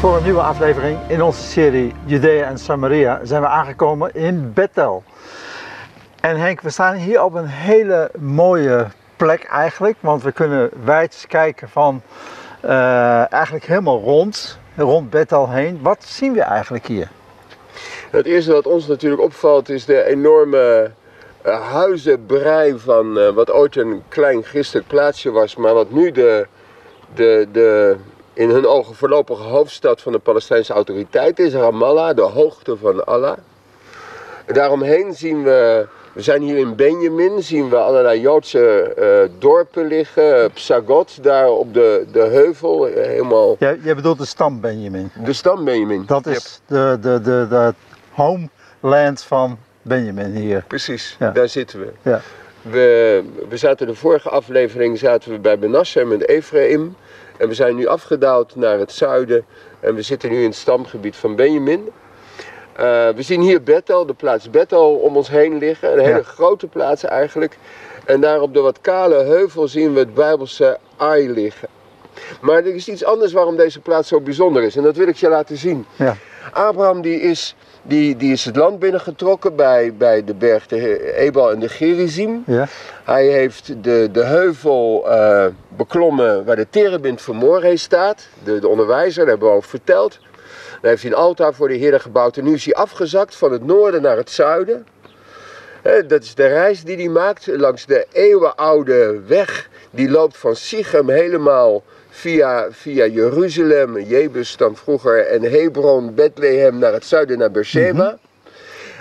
Voor een nieuwe aflevering in onze serie Judea en Samaria zijn we aangekomen in Bethel. En Henk, we staan hier op een hele mooie plek eigenlijk, want we kunnen wijd kijken van uh, eigenlijk helemaal rond, rond Bethel heen. Wat zien we eigenlijk hier? Het eerste wat ons natuurlijk opvalt is de enorme uh, huizenbrei van uh, wat ooit een klein christelijk plaatsje was, maar wat nu de, de, de in hun ogen voorlopige hoofdstad van de Palestijnse autoriteit is, Ramallah, de hoogte van Allah. Daaromheen zien we, we zijn hier in Benjamin, zien we allerlei Joodse uh, dorpen liggen. Psagot, daar op de, de heuvel, helemaal... Jij, jij bedoelt de stam Benjamin? De stam Benjamin. Dat is de, de, de, de homeland van Benjamin hier. Precies, ja. daar zitten we. Ja. We, we zaten de vorige aflevering zaten we bij Benassar met Ephraim. En we zijn nu afgedaald naar het zuiden en we zitten nu in het stamgebied van Benjamin. Uh, we zien hier Bethel, de plaats Bethel om ons heen liggen. Een hele ja. grote plaats eigenlijk. En daar op de wat kale heuvel zien we het Bijbelse Ai liggen. Maar er is iets anders waarom deze plaats zo bijzonder is. En dat wil ik je laten zien. Ja. Abraham die is, die, die is het land binnengetrokken bij, bij de berg de Ebal en de Gerizim. Ja. Hij heeft de, de heuvel uh, beklommen waar de terebint van Moreh staat. De, de onderwijzer, daar hebben we al verteld. Daar heeft hij een altaar voor de Heer gebouwd. En nu is hij afgezakt van het noorden naar het zuiden. Dat is de reis die hij maakt langs de eeuwenoude weg. Die loopt van Sichem helemaal via, via Jeruzalem, Jebus dan vroeger, en Hebron, Bethlehem naar het zuiden naar Beersheba. Mm -hmm.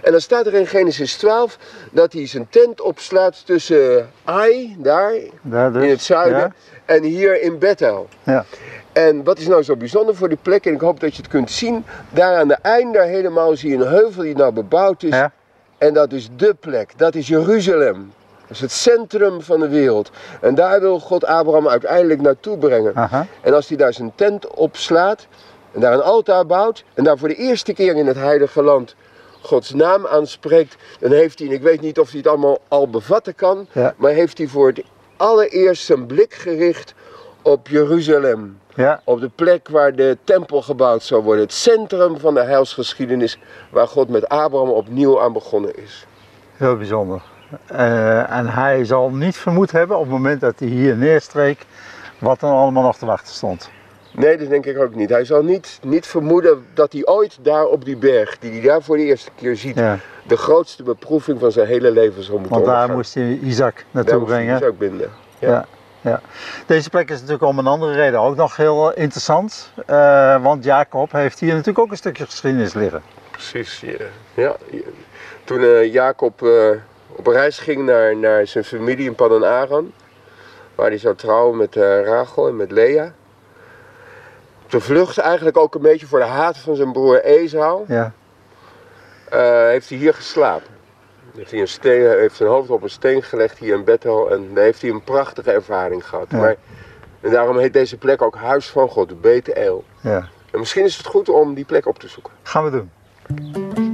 En dan staat er in Genesis 12 dat hij zijn tent opslaat tussen Ai, daar, daar dus, in het zuiden, ja. en hier in Bethel. Ja. En wat is nou zo bijzonder voor die plek, en ik hoop dat je het kunt zien, daar aan de einde daar helemaal zie je een heuvel die nou bebouwd is. Ja. En dat is de plek, dat is Jeruzalem. Dat is het centrum van de wereld. En daar wil God Abraham uiteindelijk naartoe brengen. Aha. En als hij daar zijn tent opslaat en daar een altaar bouwt en daar voor de eerste keer in het heilige land Gods naam aanspreekt, dan heeft hij, en ik weet niet of hij het allemaal al bevatten kan, Ja. maar heeft hij voor het allereerst zijn blik gericht op Jeruzalem. Ja. Op de plek waar de tempel gebouwd zou worden. Het centrum van de heilsgeschiedenis waar God met Abraham opnieuw aan begonnen is. Heel bijzonder. Uh, en hij zal niet vermoed hebben op het moment dat hij hier neerstreek wat er allemaal nog te wachten stond. Nee, dat denk ik ook niet. Hij zal niet, niet vermoeden dat hij ooit daar op die berg, die hij daar voor de eerste keer ziet, Ja. de grootste beproeving van zijn hele leven zal moeten Want daar moest hij Isaac naartoe Daar moest hij brengen. ook binden. Ja. Ja. Ja. Deze plek is natuurlijk om een andere reden ook nog heel eh, interessant. Uh, want Jacob heeft hier natuurlijk ook een stukje geschiedenis liggen. Precies, ja. ja. Toen uh, Jacob op reis ging naar, naar zijn familie in Paddan Aram, waar hij zou trouwen met uh, Rachel en met Lea. Te vlucht eigenlijk ook een beetje voor de haat van zijn broer Esau, Ja. heeft hij hier geslapen. Heeft hij een steen, heeft zijn hoofd op een steen gelegd hier in Bethel en daar heeft hij een prachtige ervaring gehad. Ja. Maar, en daarom heet deze plek ook Huis van God, de Bethel. ja. En misschien is het goed om die plek op te zoeken. Gaan we doen.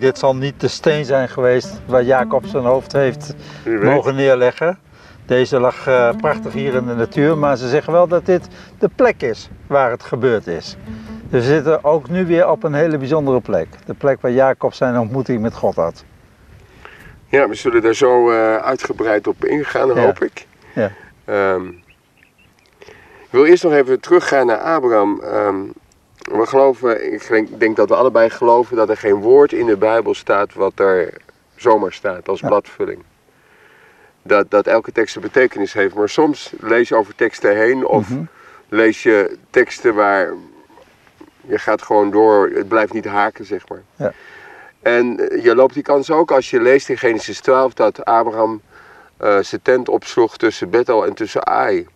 Dit zal niet de steen zijn geweest waar Jacob zijn hoofd heeft mogen neerleggen. Deze lag eh, prachtig hier in de natuur, maar ze zeggen wel dat dit de plek is waar het gebeurd is. Dus we zitten ook nu weer op een hele bijzondere plek. De plek waar Jacob zijn ontmoeting met God had. Ja, we zullen daar zo eh, uitgebreid op ingaan, Ja. hoop ik. Ja. Ehm, ik wil eerst nog even teruggaan naar Abraham. Ehm, we geloven, ik denk, dat we allebei geloven dat er geen woord in de Bijbel staat wat er zomaar staat als Ja. bladvulling. Dat, dat elke tekst een betekenis heeft, maar soms lees je over teksten heen of Mhm. lees je teksten waar je gaat gewoon door, het blijft niet haken, zeg maar. Ja. En eh, je loopt die kans ook als je leest in Genesis 12 dat Abraham eh, zijn tent opsloeg tussen Bethel en tussen Ai.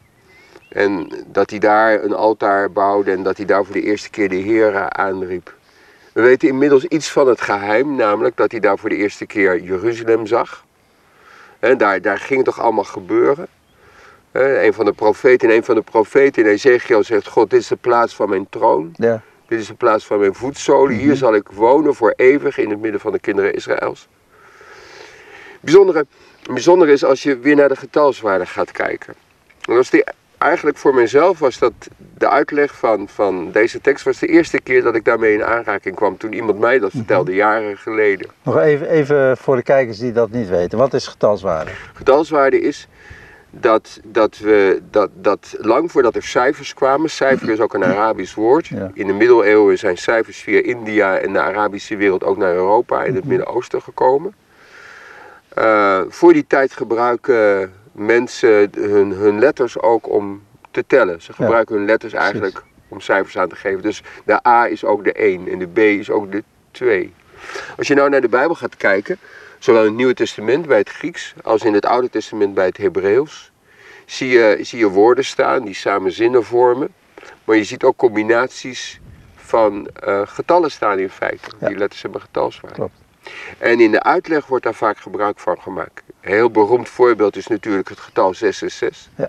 En dat hij daar een altaar bouwde en dat hij daar voor de eerste keer de Hera aanriep. We weten inmiddels iets van het geheim, namelijk dat hij daar voor de eerste keer Jeruzalem zag. En daar, daar ging het toch allemaal gebeuren. Een van de profeten, een van de profeten in Ezekiel zegt, God, dit is de plaats van mijn troon. Ja. Dit is de plaats van mijn voetzolen. Hier zal ik wonen voor eeuwig in het midden van de kinderen Israëls. Bijzondere, bijzondere is als je weer naar de getalswaarde gaat kijken. En was die, eigenlijk voor mezelf was dat de uitleg van, van deze tekst was de eerste keer dat ik daarmee in aanraking kwam. Toen iemand mij dat vertelde, jaren geleden. Nog even, even voor de kijkers die dat niet weten. Wat is getalswaarde? Getalswaarde is dat, dat we dat, dat lang voordat er cijfers kwamen, cijfer is ook een Arabisch woord. Ja. In de middeleeuwen zijn cijfers via India en de Arabische wereld ook naar Europa en het Midden-Oosten gekomen. Eh, voor die tijd gebruiken mensen hun, hun letters ook om te tellen. Ze gebruiken hun letters eigenlijk om cijfers aan te geven. Dus de A is ook de 1 en de B is ook de 2. Als je nou naar de Bijbel gaat kijken, zowel in het Nieuwe Testament bij het Grieks als in het Oude Testament bij het Hebreeuws, zie je, zie je woorden staan die samen zinnen vormen. Maar je ziet ook combinaties van eh, getallen staan in feite. Ja. Die letters hebben getalswaarde. Klopt. En in de uitleg wordt daar vaak gebruik van gemaakt. Een heel beroemd voorbeeld is natuurlijk het getal 666. Ja.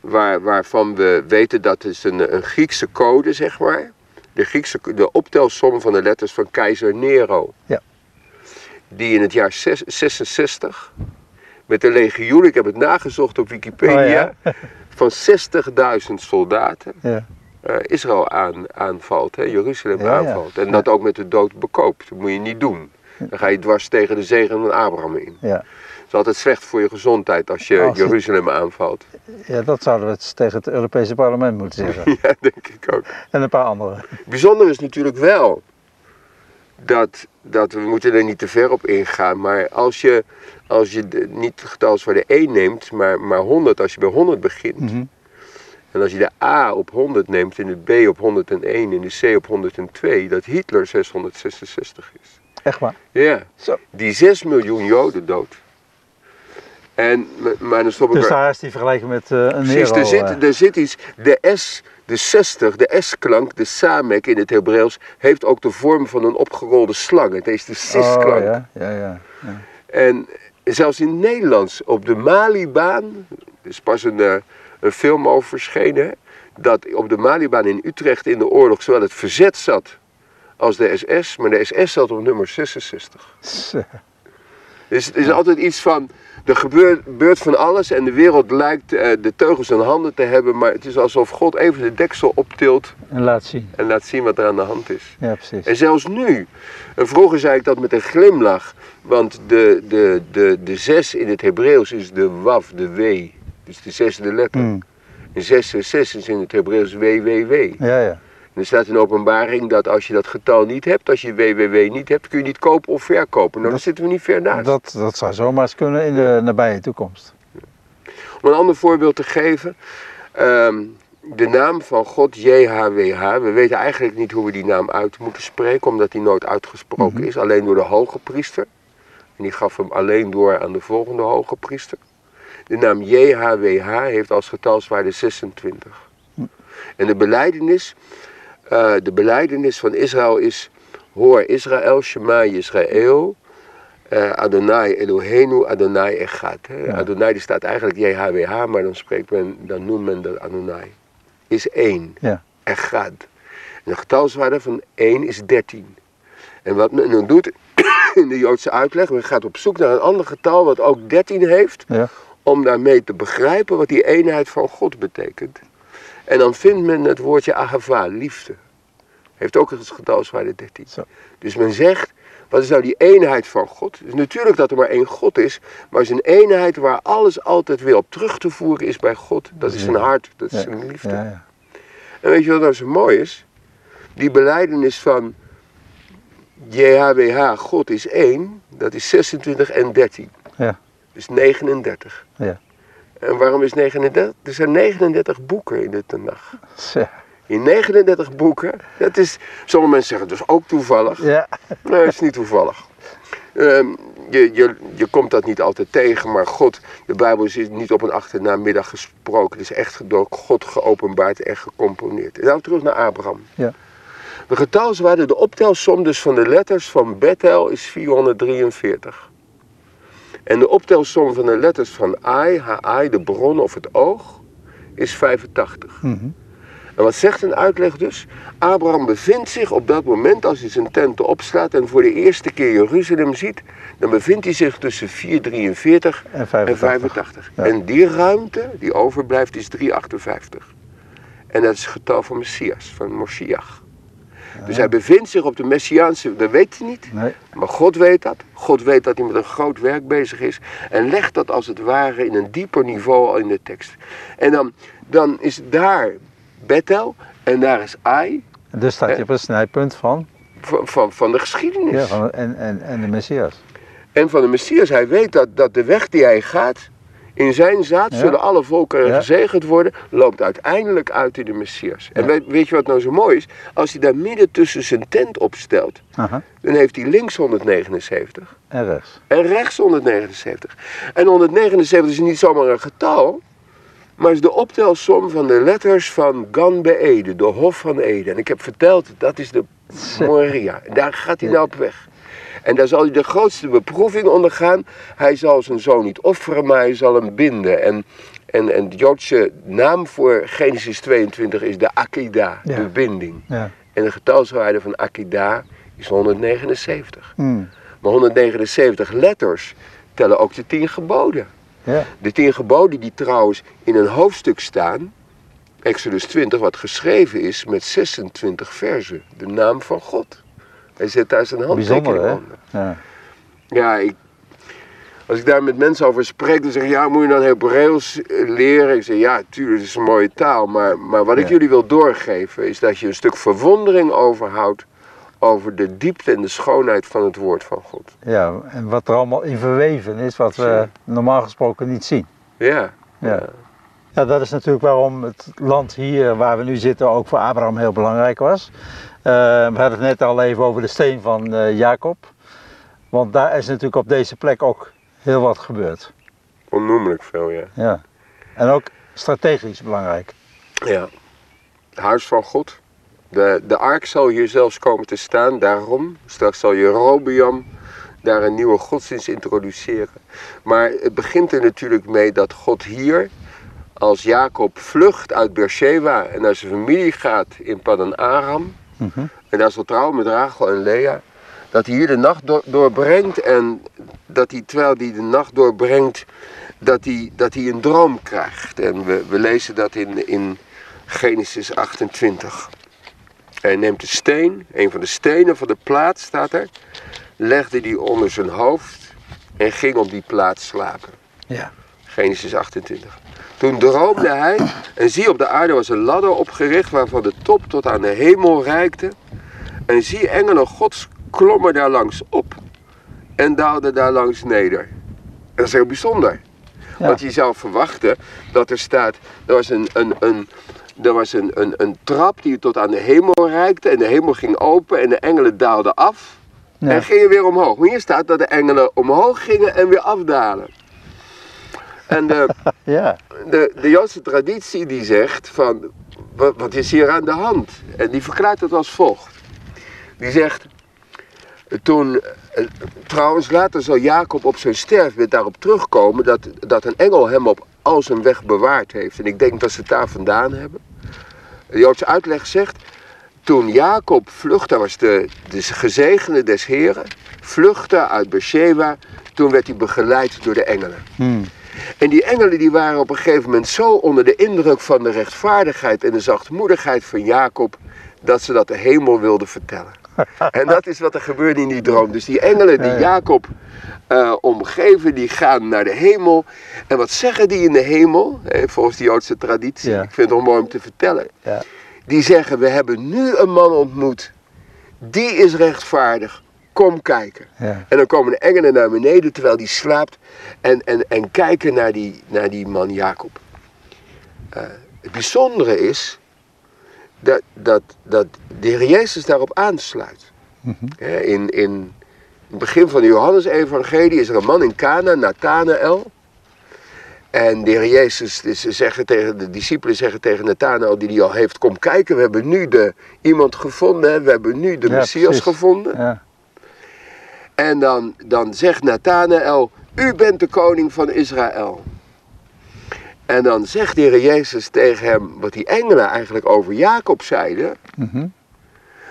Waar, waarvan we weten dat is een, een Griekse code, zeg maar. De, Griekse, de optelsom van de letters van keizer Nero. Ja. Die in het jaar zes- 66 met een legioen, ik heb het nagezocht op Wikipedia, Oh van 60.000 soldaten Ja. Eh, Israël aan, aanvalt, hè, Jeruzalem Ja, aanvalt. En dat ook met de dood bekoopt. Dat moet je niet doen. Dan ga je dwars tegen de zegen van Abraham in. Ja. Het is altijd slecht voor je gezondheid als je Als Jeruzalem aanvalt. ja, dat zouden we tegen het Europese parlement moeten zeggen. Ja, denk ik ook. En een paar andere. Bijzonder is natuurlijk wel dat, dat we moeten er niet te ver op ingaan, maar als je, als je de, niet het getalswaarde 1 neemt, maar, maar 100, als je bij 100 begint, Mhm. En als je de A op 100 neemt en de B op 101 en de C op 102, dat Hitler 666 is. Echt waar. Ja, Zo. die 6 miljoen Joden dood. En, maar dan stop ik Dus daar is die vergelijking met eh, een Precies, er zit, eh. er zit iets. De S, de 60, de S-klank, de Samek in het Hebreeuws, heeft ook de vorm van een opgerolde slang. Het is de oh, cis-klank. ja, ja, ja. ja. En zelfs in het Nederlands, op de Malibaan, is pas een, eh, een film over verschenen, dat op de Malibaan in Utrecht in de oorlog zowel het verzet zat als de SS, maar de SS zat op nummer 66. Zo. Dus het is altijd iets van, er gebeurt, gebeurt van alles en de wereld lijkt eh, de teugels in handen te hebben, maar het is alsof God even de deksel optilt En laat zien. en laat zien wat er aan de hand is. Ja, precies. En zelfs nu, en vroeger zei ik dat met een glimlach, want de, de, de, de zes in het Hebreeuws is de waf, de w, dus de zesde letter. Mm. En 666 is in het Hebreeuws www. Ja, ja. En er staat in openbaring dat als je dat getal niet hebt, als je www niet hebt, kun je niet kopen of verkopen. Nou, Dat- zitten we niet ver naast. Dat, dat zou zomaar eens kunnen in de nabije toekomst. Om een ander voorbeeld te geven. ehm, de naam van God, JHWH. We weten eigenlijk niet hoe we die naam uit moeten spreken, omdat die nooit uitgesproken Mhm. is. Alleen door de hoge priester. En die gaf hem alleen door aan de volgende hoge priester. De naam JHWH heeft als getalswaarde 26. En de beleidenis, eh, de beleidenis van Israël is: Hoor Israël, Shema Israël. eh, Adonai Eloheinu, Adonai Echad. Ja. Adonai die staat eigenlijk JHWH, maar dan, spreekt men, dan noemt men dat Adonai. Is één. Ja. Echad. En de getalswaarde van 1 is 13. En wat men dan doet in de Joodse uitleg, men gaat op zoek naar een ander getal wat ook 13 heeft, Ja. Om daarmee te begrijpen wat die eenheid van God betekent. En dan vindt men het woordje ahava, liefde. Heeft ook het getalswaarde 13. Zo. Dus men zegt, wat is nou die eenheid van God? Dus natuurlijk dat er maar één God is, maar het is een eenheid waar alles altijd weer op terug te voeren is bij God. Dat is zijn hart, dat is zijn liefde. Ja, ja. En weet je wat nou zo mooi is? Die beleidenis van JHWH, God is één, dat is 26 en 13. Ja. Dus 39. Ja. En waarom is 39? Er zijn 39 boeken in de Tanach. In 39 boeken, dat is, sommige mensen zeggen dus ook toevallig. Ja. Nee, dat is niet toevallig. Ehm, je, je, je komt dat niet altijd tegen, maar God, de Bijbel is niet op een achternamiddag gesproken. Het is echt door God geopenbaard en gecomponeerd. En nou terug naar Abraham. Ja. De getalswaarde, de optelsom dus van de letters van Bethel is 443. En de optelsom van de letters van Ai, Haai, de bron of het oog, is 85. Mhm. En wat zegt een uitleg dus? Abraham bevindt zich op dat moment, als hij zijn tenten opslaat en voor de eerste keer Jeruzalem ziet, dan bevindt hij zich tussen 443 En en 85. 85. Ja. En die ruimte die overblijft is 358. En dat is het getal van Messias, van Moshiach. Dus hij bevindt zich op de Messiaanse, dat weet hij niet. Nee. Maar God weet dat. God weet dat hij met een groot werk bezig is. En legt dat als het ware in een dieper niveau al in de tekst. En dan, dan is daar Bethel en daar is Ai En dus staat je op het snijpunt van, van, van, van de geschiedenis. ja, van en, en, en de Messias. En van de Messias, hij weet dat, dat de weg die hij gaat, in zijn zaad zullen alle volkeren gezegend worden, loopt uiteindelijk uit in de Messias. En weet, weet je wat nou zo mooi is? Als hij daar midden tussen zijn tent opstelt, Aha. dan heeft hij links 179 En rechts. en rechts 179. En 179 is niet zomaar een getal, maar is de optelsom van de letters van Gan Beede, de Hof van Eden. En ik heb verteld, dat is de Moria. Daar gaat hij nou op weg. En daar zal hij de grootste beproeving ondergaan. Hij zal zijn zoon niet offeren, maar hij zal hem binden. En, en, en de Joodse naam voor Genesis 22 is de Akida, Ja. de binding. Ja. En de getalswaarde van Akida is 179. Hmm. Maar 179 letters tellen ook de tien geboden. Ja. De tien geboden die trouwens in een hoofdstuk staan, Exodus 20, wat geschreven is met 26 versen. De naam van God. Hij zet daar zijn handtekening onder. Ja. Ja, ik, als ik daar met mensen over spreek, dan zeggen ja, moet je dan Hebreeuws eh, leren? Ik zeg ja, tuurlijk, het is een mooie taal. Maar, maar wat ik Ja. jullie wil doorgeven, is dat je een stuk verwondering overhoudt over de diepte en de schoonheid van het woord van God. ja, en wat er allemaal in verweven is, wat we normaal gesproken niet zien. Ja. Ja. Ja, dat is natuurlijk waarom het land hier waar we nu zitten ook voor Abraham heel belangrijk was. Eh, we hadden het net al even over de steen van eh, Jacob. Want daar is natuurlijk op deze plek ook heel wat gebeurd. Onnoemelijk veel, ja. Ja. En ook strategisch belangrijk. Ja. Het huis van God. De, de ark zal hier zelfs komen te staan, daarom. Straks zal Jerobeam daar een nieuwe godsdienst introduceren. Maar het begint er natuurlijk mee dat God hier, als Jacob vlucht uit Beersheba en naar zijn familie gaat in Paddan Aram, En daar zal trouwen met Rachel en Lea, dat hij hier de nacht door- doorbrengt en dat hij, terwijl hij de nacht doorbrengt, dat hij, dat hij een droom krijgt. En we, we lezen dat in, in Genesis 28. Hij neemt de steen, een van de stenen van de plaats staat er, legde die onder zijn hoofd en ging op die plaats slapen. Ja. Genesis 28. Toen droomde hij en zie op de aarde was een ladder opgericht waarvan de top tot aan de hemel reikte. En zie engelen gods klommen daar langs op en daalden daar langs neder. Dat is heel bijzonder. Ja. Want je zou verwachten dat er staat, er was een, een, een, er was een, een, een trap die tot aan de hemel reikte en de hemel ging open en de engelen daalden af en gingen weer omhoog. Maar hier staat dat de engelen omhoog gingen en weer afdalen. En de, Ja. de, de Joodse traditie die zegt van, wat, wat is hier aan de hand? En die verklaart het als volgt. Die zegt, toen, eh, trouwens later zal Jacob op zijn sterfbed daarop terugkomen dat, dat een engel hem op al zijn weg bewaard heeft. En ik denk dat ze het daar vandaan hebben. De Joodse uitleg zegt, toen Jacob vluchtte, was de, de gezegende des Heren, vluchtte uit Beersheba, toen werd hij begeleid door de engelen. Hmm. En die engelen die waren op een gegeven moment zo onder de indruk van de rechtvaardigheid en de zachtmoedigheid van Jacob, dat ze dat de hemel wilden vertellen. En dat is wat er gebeurde in die droom. Dus die engelen die Ja, ja. Jacob eh, omgeven, die gaan naar de hemel. En wat zeggen die in de hemel, volgens de Joodse traditie, Ja. ik vind het nog mooi om te vertellen. Ja. Die zeggen, we hebben nu een man ontmoet, die is rechtvaardig, kom kijken. Ja. En dan komen de engelen naar beneden terwijl die slaapt en, en, en kijken naar die, naar die man Jacob. Eh, het bijzondere is dat, dat, dat de Heer Jezus daarop aansluit. Mhm. In, in het begin van de Johannes-evangelie is er een man in Cana, Nathanael. En de heer Jezus, ze zeggen tegen, de discipelen zeggen tegen Nathanael, die die al heeft, kom kijken, we hebben nu de, iemand gevonden, we hebben nu de Ja, Messias precies. gevonden. Ja. En dan, dan zegt Nathanael, u bent de koning van Israël. En dan zegt de heer Jezus tegen hem, wat die engelen eigenlijk over Jacob zeiden. Mhm.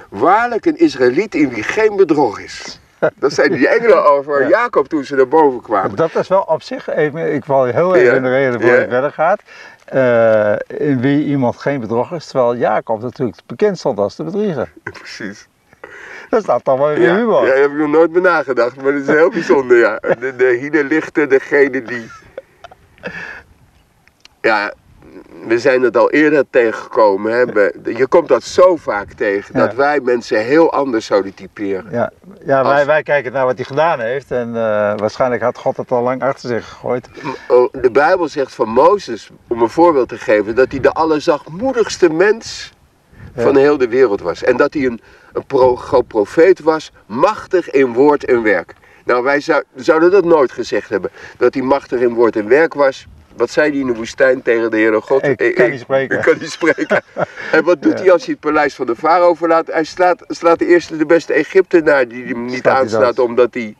Waarlijk een Israëliet in wie geen bedrog is. Dat zeiden die engelen over Ja. Jacob toen ze naar boven kwamen. Dat is wel op zich, even, ik val heel even Ja. in de reden voor Ja. je verder gaat. Eh, in wie iemand geen bedrog is, terwijl Jacob natuurlijk bekend stond als de bedrieger. Precies. Dat staat dan wel weer Ja, humor. ja, daar heb ik nog nooit bij nagedacht, maar dat is heel bijzonder, ja. De, de hier lichten, degene die... Ja, we zijn het al eerder tegengekomen. Hè. Je komt dat zo vaak tegen, dat Ja. wij mensen heel anders zouden typeren. Ja, ja wij, Als- wij kijken naar wat hij gedaan heeft en eh, waarschijnlijk had God het al lang achter zich gegooid. Oh, De Bijbel zegt van Mozes, om een voorbeeld te geven, dat hij de allerzachtmoedigste mens van heel de wereld was. En dat hij een, een pro, groot profeet was, machtig in woord en werk. Nou, wij zou- zouden dat nooit gezegd hebben, dat hij machtig in woord en werk was. Wat zei hij in de woestijn tegen de Heere God? Ik kan niet spreken. Ik kan niet spreken. en wat doet hij als hij het paleis van de farao verlaat? Hij slaat, slaat de eerste de beste Egyptenaar die hem niet Slaat aanslaat omdat hij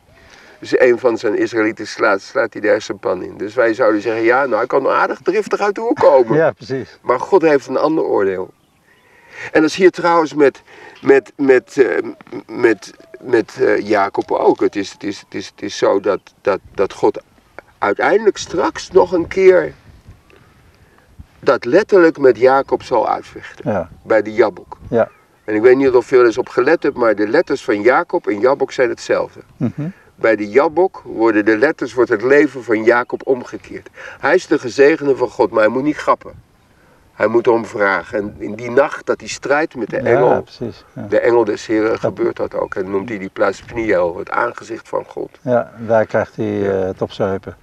dus een van zijn Israëlieten slaat, slaat hij de hersenpan in. Dus wij zouden zeggen, ja, nou, hij kan aardig driftig uit de hoek komen. Ja, precies. Maar God heeft een ander oordeel. En dat is hier trouwens met, met, met, eh, met, met eh, Jacob ook. Het is, het is, het is, het is zo dat, dat, dat God uiteindelijk straks nog een keer dat letterlijk met Jacob zal uitvechten. Ja, Bij de Jabok. ja. En ik weet niet of veel eens op gelet hebt, maar de letters van Jacob en Jabok zijn hetzelfde. Mhm. Bij de Jabok worden de letters, wordt het leven van Jacob omgekeerd. Hij is de gezegende van God, maar hij moet niet grappen. Hij moet erom vragen. En in die nacht dat hij strijdt met de ja engel, precies. Ja. de engel des Heren, gebeurt dat ook. En noemt hij die plaats Pniel, het aangezicht van God. ja, daar krijgt hij eh, het op zijn heupen.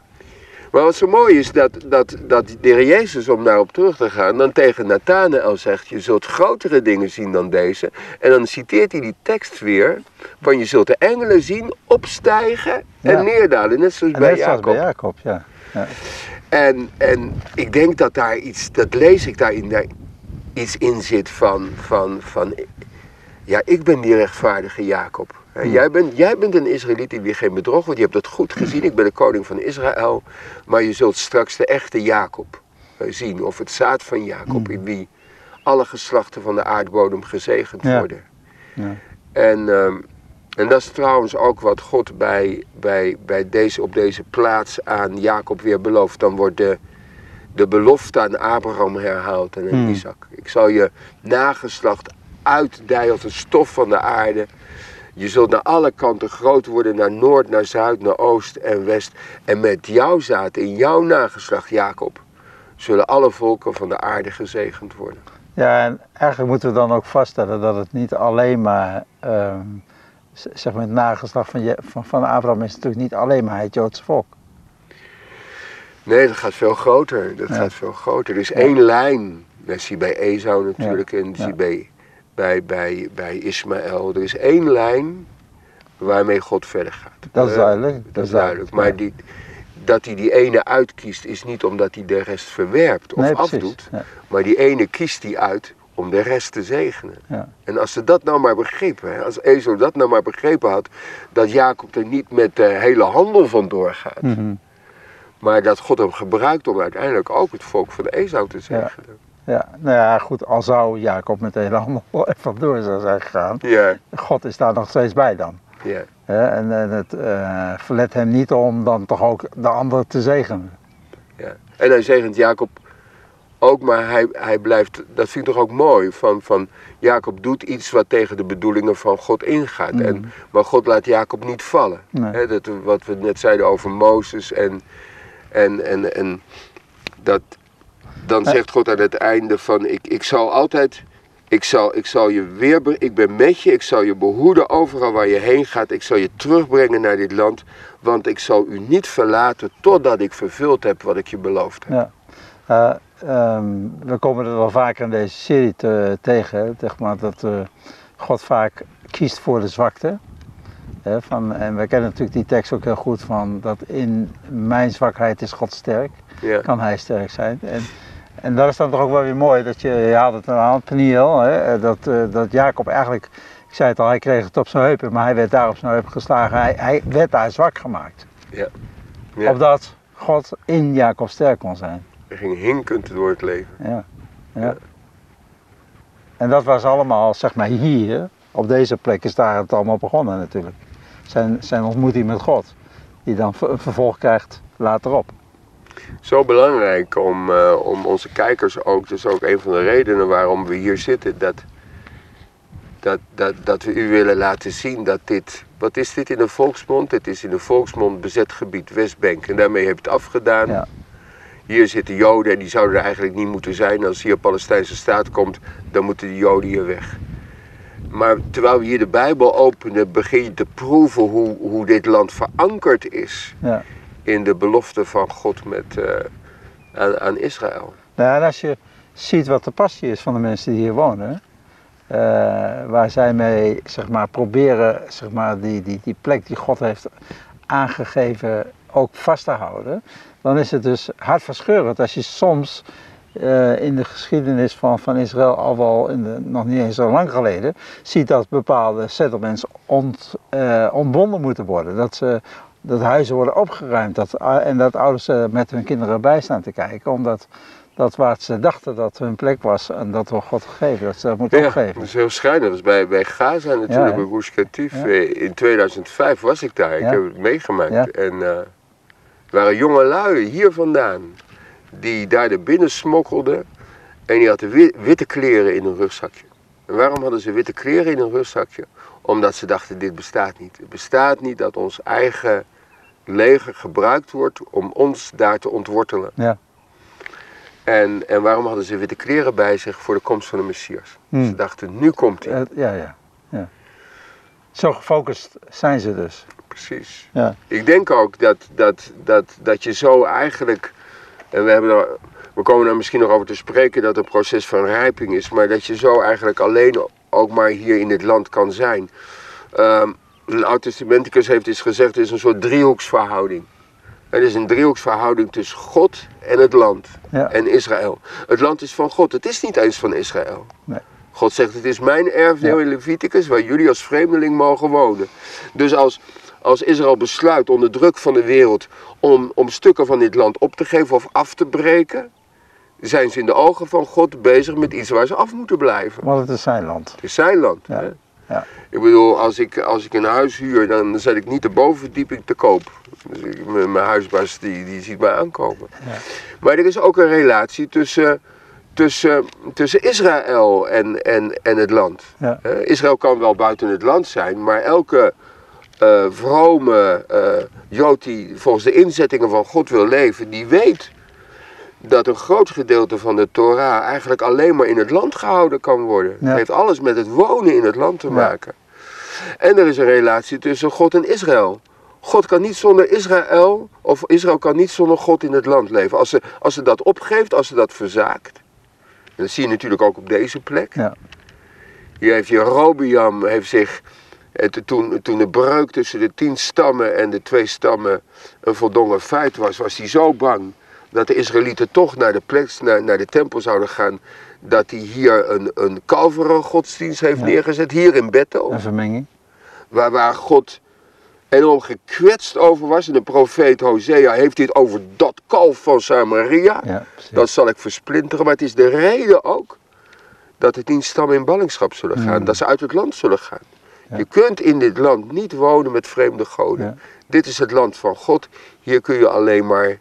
Maar wat zo mooi is, dat, dat, dat de Heer Jezus, om daarop terug te gaan, dan tegen Nathanael zegt, je zult grotere dingen zien dan deze. En dan citeert hij die tekst weer, van je zult de engelen zien opstijgen en Ja. neerdalen, net zoals En bij net zoals Jacob. bij Jacob, ja. Ja. En, en ik denk dat daar iets, dat lees ik daarin, daar iets in zit van, van, van ja, ik ben die rechtvaardige Jacob. Hmm. Jij, bent, jij bent een Israëliet in wie geen bedrog wordt, je hebt dat goed gezien, ik ben de koning van Israël, maar je zult straks de echte Jacob eh, zien, of het zaad van Jacob, Hmm. in wie alle geslachten van de aardbodem gezegend Ja. worden. Ja. En, ehm, en dat is trouwens ook wat God bij, bij, bij deze, op deze plaats aan Jacob weer belooft. Dan wordt de, de belofte aan Abraham herhaald en aan Hmm. Isaac. Ik zal je nageslacht uitdijen als een stof van de aarde. Je zult naar alle kanten groot worden, naar noord, naar zuid, naar oost en west. En met jouw zaad, in jouw nageslacht, Jacob, zullen alle volken van de aarde gezegend worden. Ja, en eigenlijk moeten we dan ook vaststellen dat het niet alleen maar, ehm, zeg maar het nageslacht van, Je- van, van Abraham is natuurlijk niet alleen maar het Joodse volk. Nee, dat gaat veel groter. Dat Ja. gaat veel groter. Er is één lijn. Dat zie je bij Esau natuurlijk en dat zie je bij, bij, bij, bij Ismaël. Er is één lijn waarmee God verder gaat. Dat is Eh, duidelijk. Dat is duidelijk. Maar die, dat hij die ene uitkiest is niet omdat hij de rest verwerpt of nee, afdoet. Maar die ene kiest hij uit om de rest te zegenen. Ja. En als ze dat nou maar begrepen, als Esau dat nou maar begrepen had, dat Jacob er niet met de hele handel van doorgaat. Mhm. Maar dat God hem gebruikt om uiteindelijk ook het volk van Esau te zegenen. ja, nou ja, goed, al zou Jacob met de hele handel even door zou zijn gegaan, Ja, God is daar nog steeds bij dan. ja. En het eh, verlet hem niet om dan toch ook de ander te zegenen. ja. En hij zegent Jacob ook, maar hij, hij blijft, dat vind ik toch ook mooi, van, van Jacob doet iets wat tegen de bedoelingen van God ingaat. En, maar God laat Jacob niet vallen. Nee. Dat, wat we net zeiden over Mozes en, en, en, en dat, dan zegt God aan het einde van ik, ik zal altijd, ik zal, ik zal je weer, ik ben met je, ik zal je behoeden overal waar je heen gaat, ik zal je terugbrengen naar dit land, want ik zal u niet verlaten totdat ik vervuld heb wat ik je beloofd heb. Ja. Eh, ehm, we komen er wel vaker in deze serie te- tegen, zeg maar, dat eh, God vaak kiest voor de zwakte. Hè, van, en we kennen natuurlijk die tekst ook heel goed van dat in mijn zwakheid is God sterk, Ja. kan hij sterk zijn. En, en dat is dan toch ook wel weer mooi, dat je, je had het aan Peniel, hè, dat, eh, dat Jacob eigenlijk, ik zei het al, hij kreeg het op zijn heupen, maar hij werd daar op zijn heupen geslagen. Hij, hij werd daar zwak gemaakt. Ja. Ja. Opdat God in Jacob sterk kon zijn. Hij ging hinkend door het leven. Ja. ja. En dat was allemaal, zeg maar, hier, op deze plek is daar het allemaal begonnen natuurlijk. Zijn, zijn ontmoeting met God, die dan een vervolg krijgt laterop. Zo belangrijk om, eh, om onze kijkers ook, dus ook een van de redenen waarom we hier zitten, dat, dat, dat, dat we u willen laten zien dat dit, wat is dit in de volksmond? Dit is in de volksmond bezet gebied Westbank en daarmee heb je het afgedaan. Ja. Hier zitten Joden en die zouden er eigenlijk niet moeten zijn. Als hier een Palestijnse staat komt, dan moeten die Joden hier weg. Maar terwijl we hier de Bijbel openen, begin je te proeven hoe, hoe dit land verankerd is Ja. in de belofte van God met, eh, aan, aan Israël. Nou, en als je ziet wat de passie is van de mensen die hier wonen, eh, waar zij mee zeg maar, proberen zeg maar, die, die, die plek die God heeft aangegeven ook vast te houden, dan is het dus hartverscheurend als je soms eh, in de geschiedenis van, van Israël al wel in de, nog niet eens zo lang geleden ziet dat bepaalde settlements ont, eh, ontbonden moeten worden. Dat, ze, dat huizen worden opgeruimd dat, en dat ouders eh, met hun kinderen bij staan te kijken, omdat dat waar ze dachten dat hun plek was en dat door God gegeven, dat ze dat moeten Ja, opgeven. dat is heel schrijnend. Dat was bij, bij Gaza natuurlijk, Ja, bij. Ja. Eh, In 2005 was ik daar, ik heb het meegemaakt. Ja. En eh, waren jonge lui hier vandaan, die daar er binnen smokkelden. En die hadden wi- witte kleren in hun rugzakje. En waarom hadden ze witte kleren in hun rugzakje? Omdat ze dachten, dit bestaat niet. Het bestaat niet dat ons eigen leger gebruikt wordt om ons daar te ontwortelen. Ja. En, en waarom hadden ze witte kleren bij zich voor de komst van de Messias? Hmm. Ze dachten, nu komt hij. Eh, ja, ja, ja. Zo gefocust zijn ze dus. Precies. Ja. Ik denk ook dat, dat, dat, dat je zo eigenlijk, en we, hebben er, we komen er misschien nog over te spreken dat het een proces van rijping is, maar dat je zo eigenlijk alleen ook maar hier in dit land kan zijn. Ehm, een oud-testamenticus heeft eens gezegd, het is een soort driehoeksverhouding. Het is een driehoeksverhouding tussen God en het land Ja. en Israël. Het land is van God, het is niet eens van Israël. Nee. God zegt, het is mijn erfdeel in Leviticus waar jullie als vreemdeling mogen wonen. Dus als, als Israël besluit onder druk van de wereld om, om stukken van dit land op te geven of af te breken, zijn ze in de ogen van God bezig met iets waar ze af moeten blijven. Want het is zijn land. Het is zijn land. Ja, Hè? ja. Ik bedoel, als ik, als ik een huis huur, dan zet ik niet de bovenverdieping te koop. Dus ik- mijn mijn huisbaas die, die ziet mij aankomen. Ja. Maar er is ook een relatie tussen, tussen, tussen Israël en, en, en het land. Ja. Israël kan wel buiten het land zijn, maar elke eh, vrome eh, Jood die volgens de inzettingen van God wil leven, die weet dat een groot gedeelte van de Torah eigenlijk alleen maar in het land gehouden kan worden. Ja. Het heeft alles met het wonen in het land te Ja. maken. En er is een relatie tussen God en Israël. God kan niet zonder Israël, of Israël kan niet zonder God in het land leven. Als ze, als ze dat opgeeft, als ze dat verzaakt. Dat zie je natuurlijk ook op deze plek. Ja. Hier heeft Jerobeam heeft zich, eh, toen, toen de breuk tussen de tien stammen en de twee stammen een voldongen feit was, was hij zo bang dat de Israëlieten toch naar de plek, naar, naar de tempel zouden gaan, dat hij hier een, een godsdienst heeft Ja. neergezet, hier in Bethel, Een vermenging. waar, waar God enorm gekwetst over was. En de profeet Hosea heeft dit over dat kalf van Samaria. Ja. Dat zal ik versplinteren, maar het is de reden ook dat de tien stammen in ballingschap zullen gaan. Mm. Dat ze uit het land zullen gaan. Ja. Je kunt in dit land niet wonen met vreemde goden. Ja. Dit is het land van God. Hier kun je alleen maar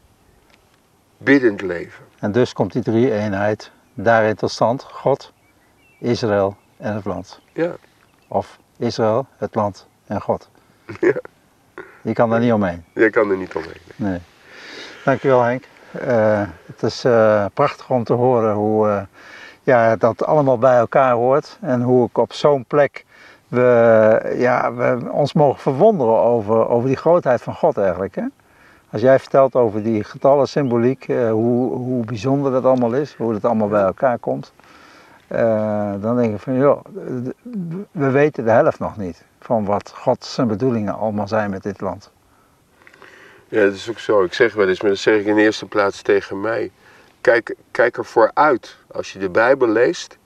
biddend leven. En dus komt die drie eenheid daarin tot stand. God, Israël en het land. Ja. Of Israël, het land en God. Ja. Je kan daar niet omheen. Je kan er niet omheen. Nee. Dankjewel Henk. Eh, het is eh, prachtig om te horen hoe eh, ja, dat allemaal bij elkaar hoort. En hoe ik op zo'n plek we, ja, we ons mogen verwonderen over, over die grootheid van God eigenlijk. Hè? Als jij vertelt over die getallen symboliek, hoe, hoe bijzonder dat allemaal is, hoe het allemaal bij elkaar komt. dan denk ik van joh, we weten de helft nog niet van wat God zijn bedoelingen allemaal zijn met dit land. Ja, dat is ook zo. Ik zeg wel eens, maar dat zeg ik in de eerste plaats tegen mij. Kijk, kijk ervoor uit als je de Bijbel leest,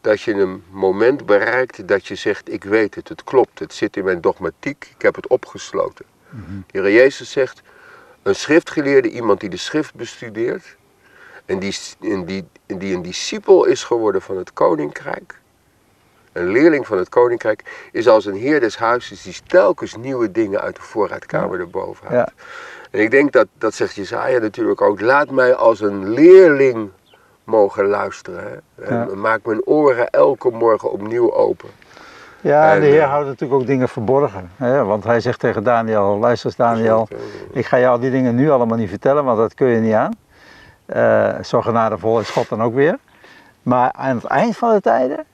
dat je een moment bereikt dat je zegt, ik weet het, het klopt, het zit in mijn dogmatiek, ik heb het opgesloten. Mm De Heer Jezus zegt, een schriftgeleerde, iemand die de schrift bestudeert, en die, en die, en die een discipel is geworden van het koninkrijk, een leerling van het koninkrijk, is als een heer des huizes die telkens nieuwe dingen uit de voorraadkamer erboven haalt. Ja. En ik denk dat, dat zegt Jezaja natuurlijk ook, laat mij als een leerling mogen luisteren. Hè? En maak mijn oren elke morgen opnieuw open. Ja, en de Heer uh, houdt natuurlijk ook dingen verborgen. Hè? Want hij zegt tegen Daniel, luister eens Daniel, ik ga je al die dingen nu allemaal niet vertellen, want dat kun je niet aan. Uh, zo genadevol is God dan ook weer. Maar aan het eind van de tijden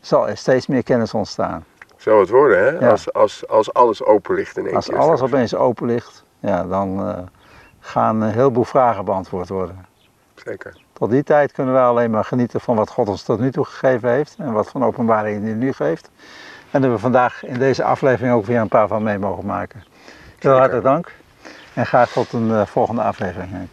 zal er steeds meer kennis ontstaan. Zou het worden, hè? Als, als, als alles open ligt in één Als alles opeens open ligt, ja, dan uh, gaan een heleboel vragen beantwoord worden. Zeker. Tot die tijd kunnen we alleen maar genieten van wat God ons tot nu toe gegeven heeft en wat van openbaring hij nu geeft. En dat we vandaag in deze aflevering ook weer een paar van mee mogen maken. Heel hartelijk dank en graag tot een uh, volgende aflevering. Henk.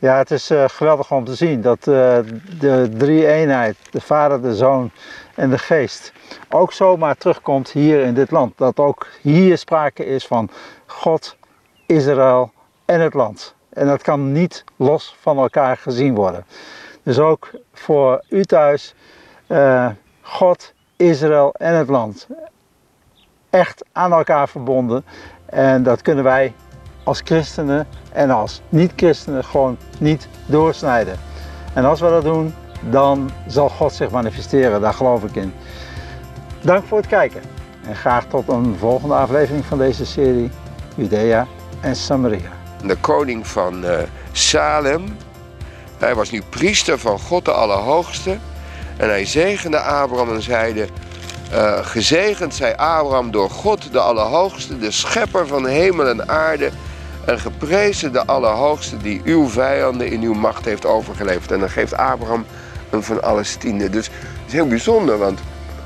Ja, het is uh, geweldig om te zien dat uh, de drie eenheid, de Vader, de Zoon en de Geest, ook zomaar terugkomt hier in dit land. Dat ook hier sprake is van God, Israël en het land. En dat kan niet los van elkaar gezien worden. Dus ook voor u thuis, uh, God, Israël en het land. Echt aan elkaar verbonden. En dat kunnen wij als christenen en als niet-christenen gewoon niet doorsnijden. En als we dat doen, dan zal God zich manifesteren, daar geloof ik in. Dank voor het kijken en graag tot een volgende aflevering van deze serie Judea en Samaria. De koning van uh, Salem, hij was nu priester van God de Allerhoogste en hij zegende Abraham en zeide, uh, gezegend zij Abraham door God de Allerhoogste, de schepper van hemel en aarde en geprezen de Allerhoogste die uw vijanden in uw macht heeft overgeleverd. En dan geeft Abraham een van alles tiende. Dus het is heel bijzonder, want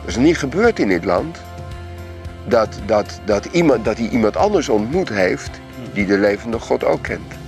er is niet gebeurd in dit land dat, dat, dat, iemand, dat hij iemand anders ontmoet heeft die de levende God ook kent.